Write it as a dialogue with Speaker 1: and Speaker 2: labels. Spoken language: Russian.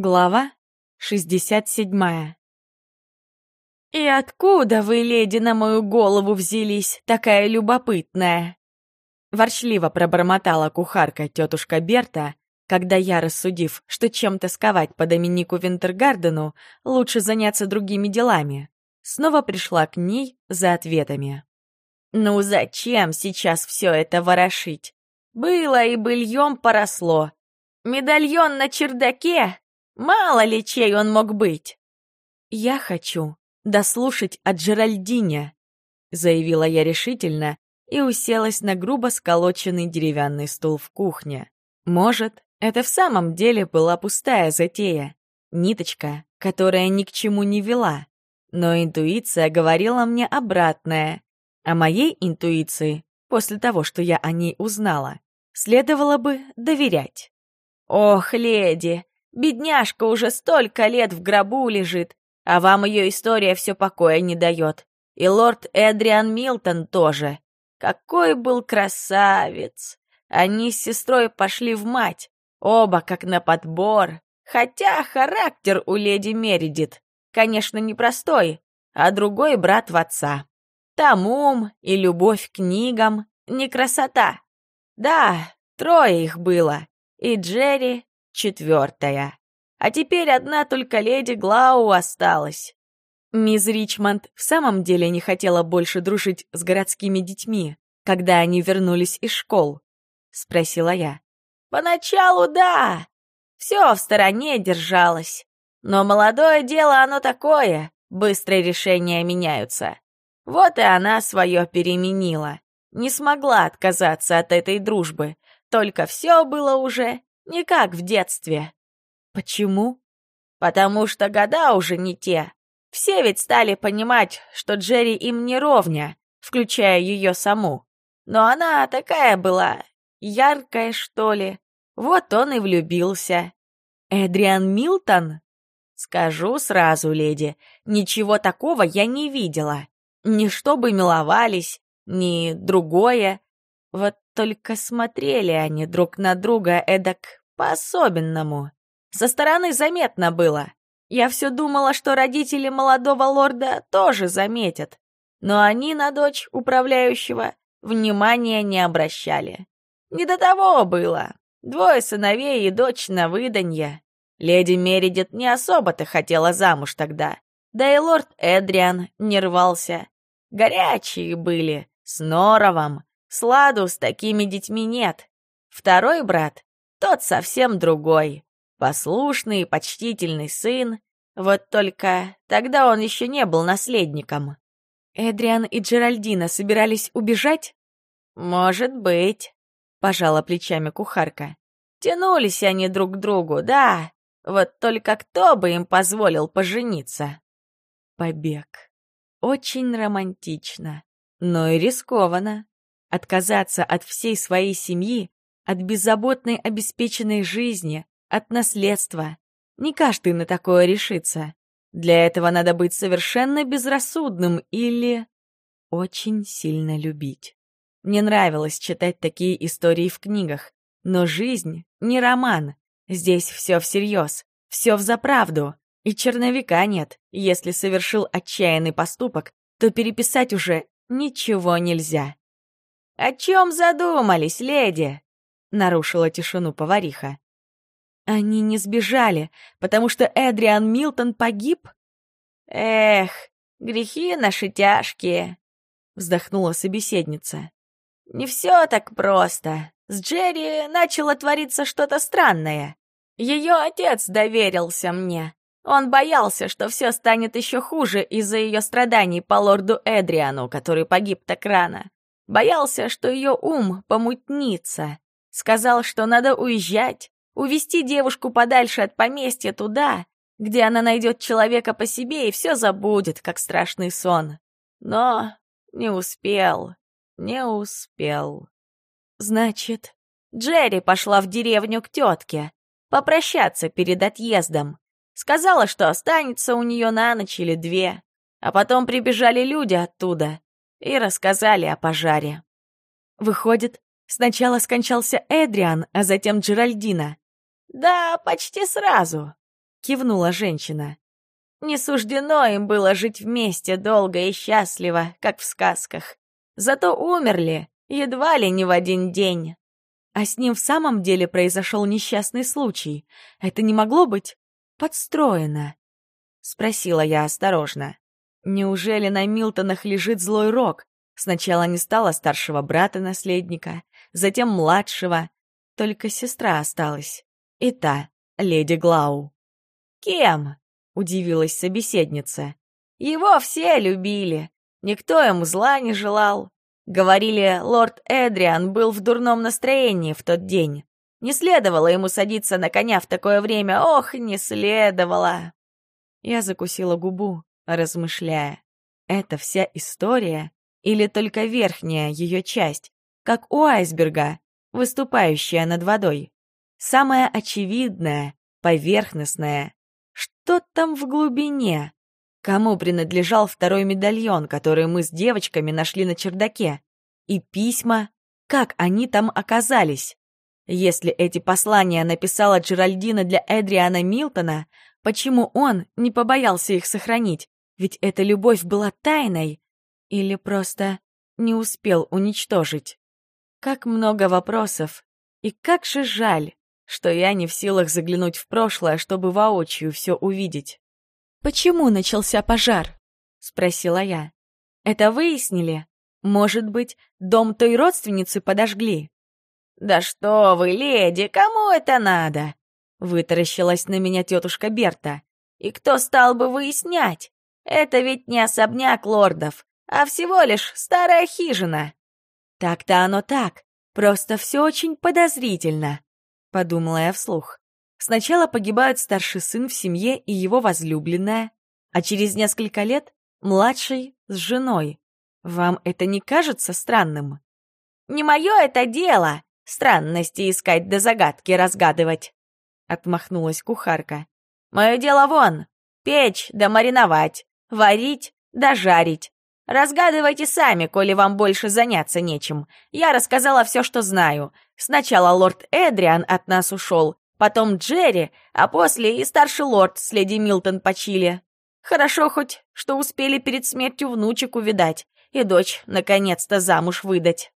Speaker 1: Глава 67 «И откуда вы, леди, на мою голову взялись, такая любопытная?» Ворчливо пробормотала кухарка тетушка Берта, когда я, рассудив, что чем тосковать по Доминику Винтергардену, лучше заняться другими делами, снова пришла к ней за ответами. «Ну зачем сейчас все это ворошить? Было и быльем поросло. Медальон на чердаке Мало ли чей он мог быть. «Я хочу дослушать от Джеральдине», — заявила я решительно и уселась на грубо сколоченный деревянный стул в кухне. Может, это в самом деле была пустая затея, ниточка, которая ни к чему не вела. Но интуиция говорила мне обратное. А моей интуиции, после того, что я о ней узнала, следовало бы доверять. «Ох, леди, Бедняжка уже столько лет в гробу лежит, а вам ее история все покоя не дает. И лорд Эдриан Милтон тоже. Какой был красавец! Они с сестрой пошли в мать, оба как на подбор. Хотя характер у леди Мередит, конечно, непростой, а другой брат в отца. Там ум и любовь к книгам, не красота. Да, трое их было, и Джерри, четвертая. А теперь одна только леди Глау осталась. Мисс Ричмонд в самом деле не хотела больше дружить с городскими детьми, когда они вернулись из школ, — спросила я. Поначалу да, все в стороне держалось. Но молодое дело оно такое, быстрые решения меняются. Вот и она свое переменила. Не смогла отказаться от этой дружбы, только все было уже не как в детстве. Почему? Потому что года уже не те. Все ведь стали понимать, что Джерри им не ровня, включая ее саму. Но она такая была, яркая, что ли. Вот он и влюбился. Эдриан Милтон? Скажу сразу, леди, ничего такого я не видела. Ни чтобы миловались, ни другое. Вот только смотрели они друг на друга эдак по-особенному. Со стороны заметно было. Я все думала, что родители молодого лорда тоже заметят. Но они на дочь управляющего внимания не обращали. Не до того было. Двое сыновей и дочь на выданье. Леди Мередит не особо-то хотела замуж тогда. Да и лорд Эдриан не рвался. Горячие были, с норовом. Сладу с такими детьми нет. Второй брат тот совсем другой. Послушный и почтительный сын. Вот только тогда он еще не был наследником. Эдриан и Джеральдина собирались убежать? Может быть, пожала плечами кухарка. Тянулись они друг к другу, да. Вот только кто бы им позволил пожениться? Побег. Очень романтично, но и рискованно. Отказаться от всей своей семьи от беззаботной обеспеченной жизни, от наследства. Не каждый на такое решится. Для этого надо быть совершенно безрассудным или очень сильно любить. Мне нравилось читать такие истории в книгах, но жизнь не роман. Здесь все всерьез, все взаправду. И черновика нет. Если совершил отчаянный поступок, то переписать уже ничего нельзя. «О чем задумались, леди?» — нарушила тишину повариха. «Они не сбежали, потому что Эдриан Милтон погиб?» «Эх, грехи наши тяжкие», — вздохнула собеседница. «Не все так просто. С Джерри начало твориться что-то странное. Ее отец доверился мне. Он боялся, что все станет еще хуже из-за ее страданий по лорду Эдриану, который погиб так рано. Боялся, что ее ум помутнится. Сказал, что надо уезжать, увести девушку подальше от поместья туда, где она найдет человека по себе и все забудет, как страшный сон. Но не успел, не успел. Значит, Джерри пошла в деревню к тетке, попрощаться перед отъездом. Сказала, что останется у нее на ночь или две. А потом прибежали люди оттуда и рассказали о пожаре. Выходит, Сначала скончался Эдриан, а затем Джеральдина. Да, почти сразу. кивнула женщина. Не суждено им было жить вместе долго и счастливо, как в сказках. Зато умерли едва ли не в один день. А с ним в самом деле произошел несчастный случай. Это не могло быть подстроено? Спросила я осторожно. Неужели на Милтонах лежит злой рок? Сначала не стало старшего брата-наследника, затем младшего. Только сестра осталась. И та, леди Глау. «Кем?» — удивилась собеседница. «Его все любили. Никто ему зла не желал. Говорили, лорд Эдриан был в дурном настроении в тот день. Не следовало ему садиться на коня в такое время. Ох, не следовало!» Я закусила губу, размышляя. Это вся история или только верхняя ее часть, как у айсберга, выступающая над водой? Самая очевидная, поверхностная. Что там в глубине? Кому принадлежал второй медальон, который мы с девочками нашли на чердаке? И письма? Как они там оказались? Если эти послания написала Джеральдина для Эдриана Милтона, почему он не побоялся их сохранить? Ведь эта любовь была тайной. Или просто не успел уничтожить? Как много вопросов. И как же жаль, что я не в силах заглянуть в прошлое, чтобы воочию все увидеть. «Почему начался пожар?» — спросила я. «Это выяснили? Может быть, дом той родственницы подожгли?» «Да что вы, леди, кому это надо?» — вытаращилась на меня тетушка Берта. «И кто стал бы выяснять? Это ведь не особняк лордов, а всего лишь старая хижина». «Так-то оно так, просто все очень подозрительно», — подумала я вслух. Сначала погибают старший сын в семье и его возлюбленная, а через несколько лет — младший с женой. Вам это не кажется странным? «Не мое это дело, странности искать да загадки разгадывать», — отмахнулась кухарка. «Мое дело вон, печь да мариновать, варить да жарить. Разгадывайте сами, коли вам больше заняться нечем. Я рассказала все, что знаю. Сначала лорд Эдриан от нас ушел, потом Джерри, а после и старший лорд с леди Милтон почили. Хорошо хоть, что успели перед смертью внучек увидать и дочь наконец-то замуж выдать.